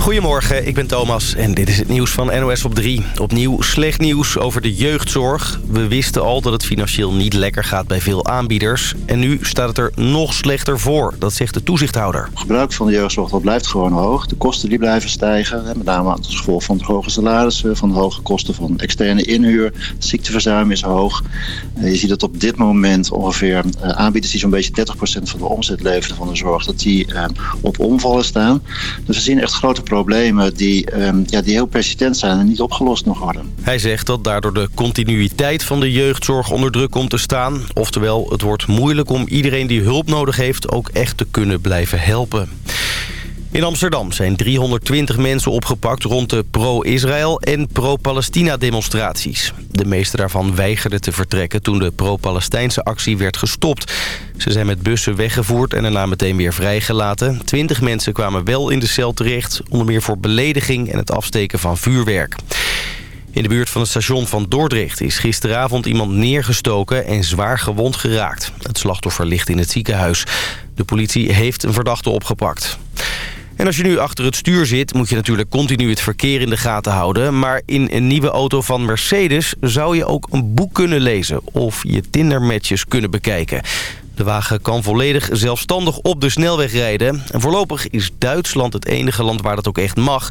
Goedemorgen, ik ben Thomas en dit is het nieuws van NOS op 3. Opnieuw slecht nieuws over de jeugdzorg. We wisten al dat het financieel niet lekker gaat bij veel aanbieders. En nu staat het er nog slechter voor, dat zegt de toezichthouder. Gebruik van de jeugdzorg dat blijft gewoon hoog. De kosten die blijven stijgen. Met name als gevolg van de hoge salarissen, van de hoge kosten van externe inhuur. Ziekteverzuim is hoog. Je ziet dat op dit moment ongeveer eh, aanbieders die zo'n beetje 30% van de omzet leveren van de zorg, dat die eh, op omvallen staan. Dus we zien echt grote problemen die, ehm, ja, die heel persistent zijn en niet opgelost nog worden. Hij zegt dat daardoor de continuïteit van de jeugdzorg onder druk komt te staan. Oftewel, het wordt moeilijk om iedereen die hulp nodig heeft ook echt te kunnen blijven helpen. In Amsterdam zijn 320 mensen opgepakt rond de pro-Israël en pro-Palestina demonstraties. De meeste daarvan weigerden te vertrekken toen de pro-Palestijnse actie werd gestopt. Ze zijn met bussen weggevoerd en daarna meteen weer vrijgelaten. Twintig mensen kwamen wel in de cel terecht, onder meer voor belediging en het afsteken van vuurwerk. In de buurt van het station van Dordrecht is gisteravond iemand neergestoken en zwaar gewond geraakt. Het slachtoffer ligt in het ziekenhuis. De politie heeft een verdachte opgepakt. En als je nu achter het stuur zit, moet je natuurlijk continu het verkeer in de gaten houden. Maar in een nieuwe auto van Mercedes zou je ook een boek kunnen lezen of je Tinder-matches kunnen bekijken. De wagen kan volledig zelfstandig op de snelweg rijden. En voorlopig is Duitsland het enige land waar dat ook echt mag.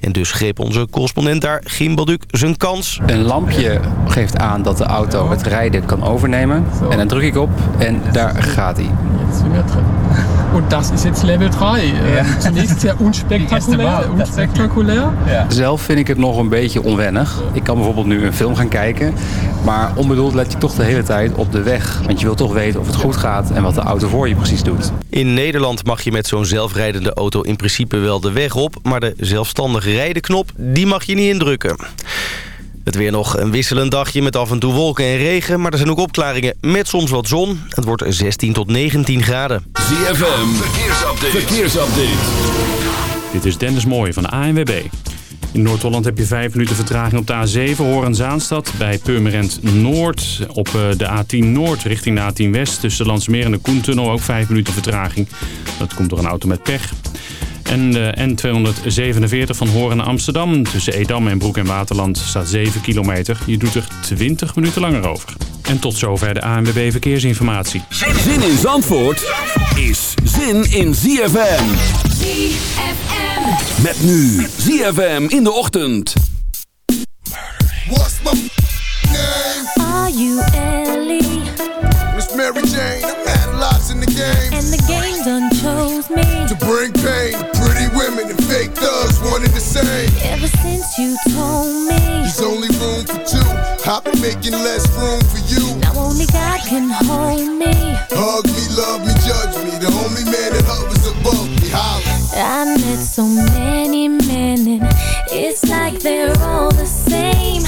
En dus greep onze correspondent daar, Gimbalduk, zijn kans. Een lampje geeft aan dat de auto het rijden kan overnemen. En dan druk ik op en daar gaat hij. Und das is jetzt Level 3. Ja. Zunächst sehr unspektakulär. unspektakulär. Ja. Zelf vind ik het nog een beetje onwennig. Ik kan bijvoorbeeld nu een film gaan kijken. Maar onbedoeld let je toch de hele tijd op de weg. Want je wilt toch weten of het goed gaat en wat de auto voor je precies doet. In Nederland mag je met zo'n zelfrijdende auto in principe wel de weg op. Maar de zelfstandig rijden knop, die mag je niet indrukken. Het weer nog een wisselend dagje met af en toe wolken en regen. Maar er zijn ook opklaringen met soms wat zon. Het wordt 16 tot 19 graden. ZFM, verkeersupdate. verkeersupdate. Dit is Dennis Mooij van de ANWB. In Noord-Holland heb je 5 minuten vertraging op de A7 Horen-Zaanstad. Bij Purmerend Noord op eh, de A10 Noord richting de A10 West. Tussen Landsmeer en de Koentunnel ook 5 minuten vertraging. Dat komt door een auto met pech. En de N247 van Horen naar Amsterdam. Tussen Edam en Broek en Waterland staat 7 kilometer. Je doet er 20 minuten langer over. En tot zover de ANWB Verkeersinformatie. Zin in Zandvoort is zin in ZFM. ZFM. Met nu ZFM in de ochtend. What's my name? Are you Ellie? Miss Mary Jane. I'm mad lots in the game. And the game done chose me. To bring pain women and fake thugs, and the same. Ever since you told me. There's only room for two. I've been making less room for you. Now only God can hold me. Hug me, love me, judge me. The only man that hovers above me. Holla. I met so many men and it's like they're all the same.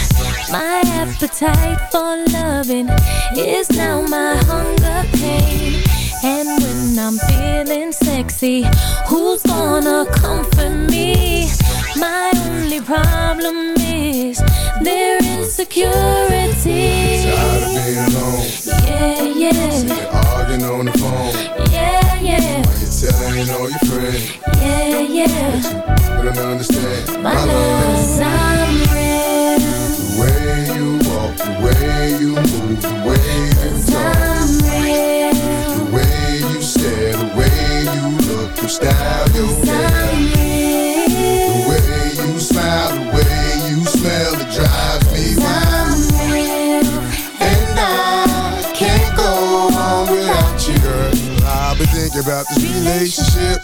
My appetite for loving is now my hunger pain. And when I'm feeling sexy, who's gonna comfort me? My only problem is their insecurity. Tired of being alone. Yeah, yeah, of arguing on the phone. yeah, yeah, Why you telling all your friends? yeah, yeah. But I don't understand. My love is unreal. The way you walk, the way you move, the way about this relationship,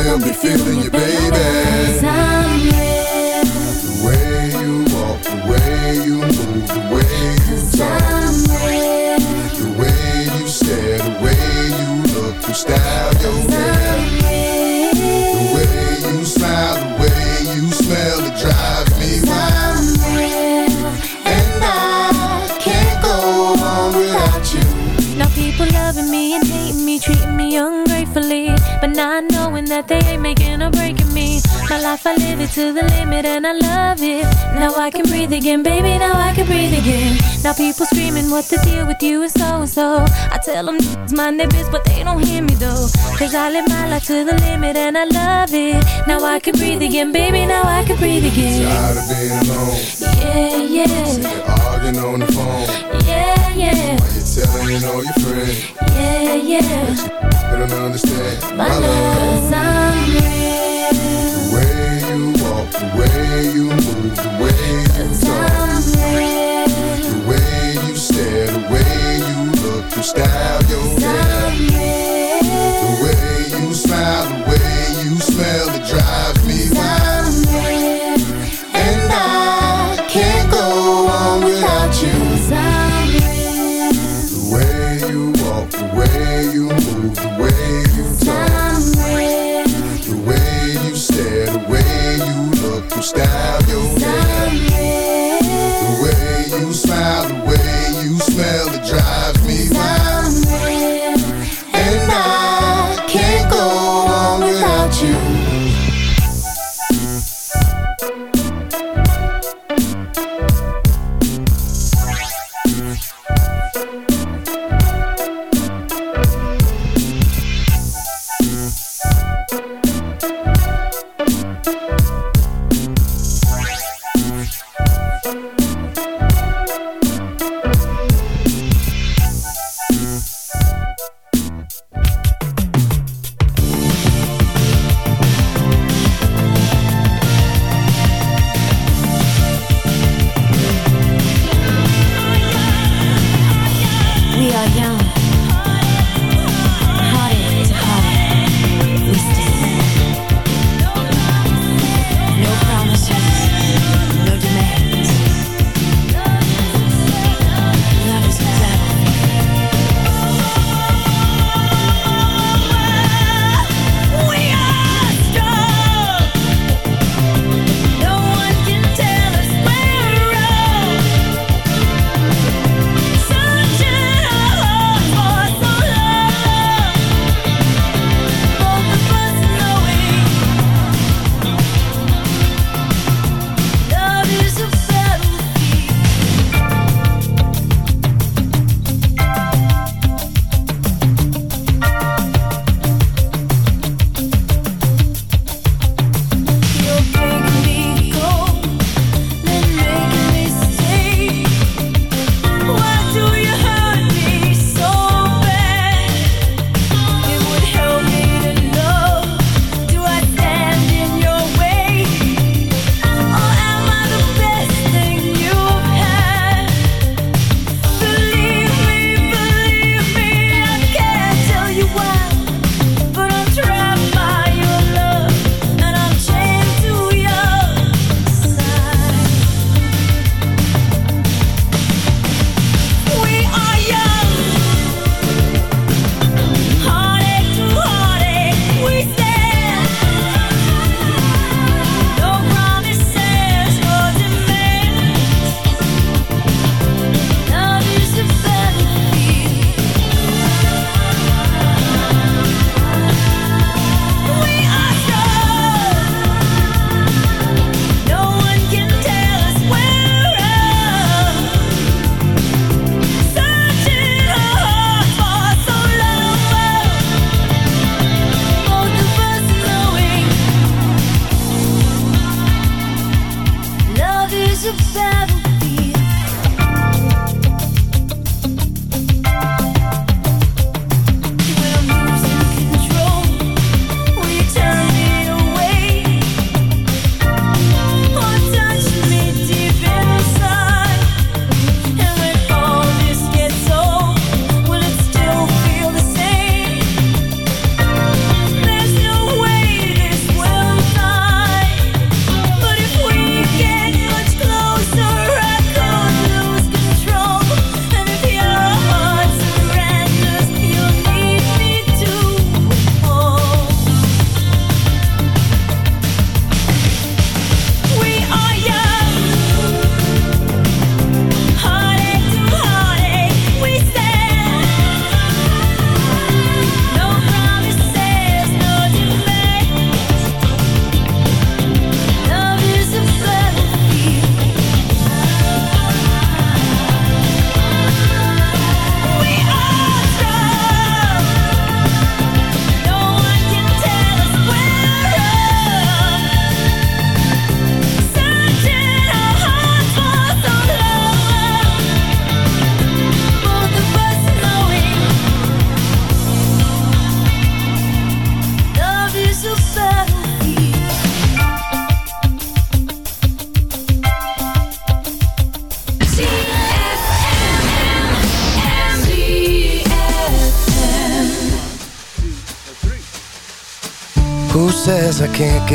damn good feeling you, baby. Life, I live it to the limit and I love it. Now I can breathe again, baby, now I can breathe again. Now people screaming what the deal with you and so. I tell them it's my neighbors, but they don't hear me though. Cause I live my life to the limit and I love it. Now I can breathe again, baby, now I can breathe again. Tired of being alone. Yeah, yeah. Sick of arguing on the phone. Yeah, yeah. Why you telling all your friends? Yeah, yeah. They don't understand My love, cause I'm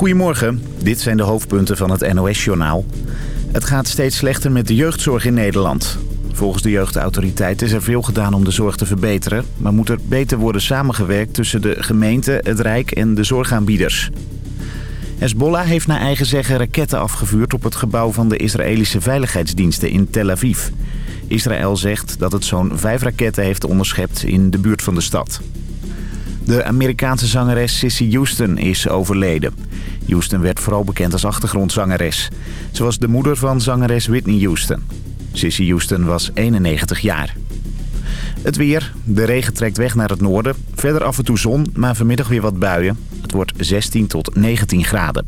Goedemorgen, dit zijn de hoofdpunten van het NOS-journaal. Het gaat steeds slechter met de jeugdzorg in Nederland. Volgens de jeugdautoriteit is er veel gedaan om de zorg te verbeteren... maar moet er beter worden samengewerkt tussen de gemeente, het Rijk en de zorgaanbieders. Hezbollah heeft naar eigen zeggen raketten afgevuurd op het gebouw van de Israëlische veiligheidsdiensten in Tel Aviv. Israël zegt dat het zo'n vijf raketten heeft onderschept in de buurt van de stad. De Amerikaanse zangeres Sissy Houston is overleden. Houston werd vooral bekend als achtergrondzangeres. Ze was de moeder van zangeres Whitney Houston. Sissy Houston was 91 jaar. Het weer. De regen trekt weg naar het noorden. Verder af en toe zon, maar vanmiddag weer wat buien. Het wordt 16 tot 19 graden.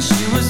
she was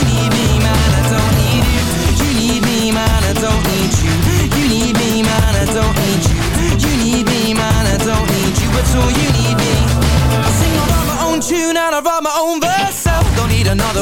I don't need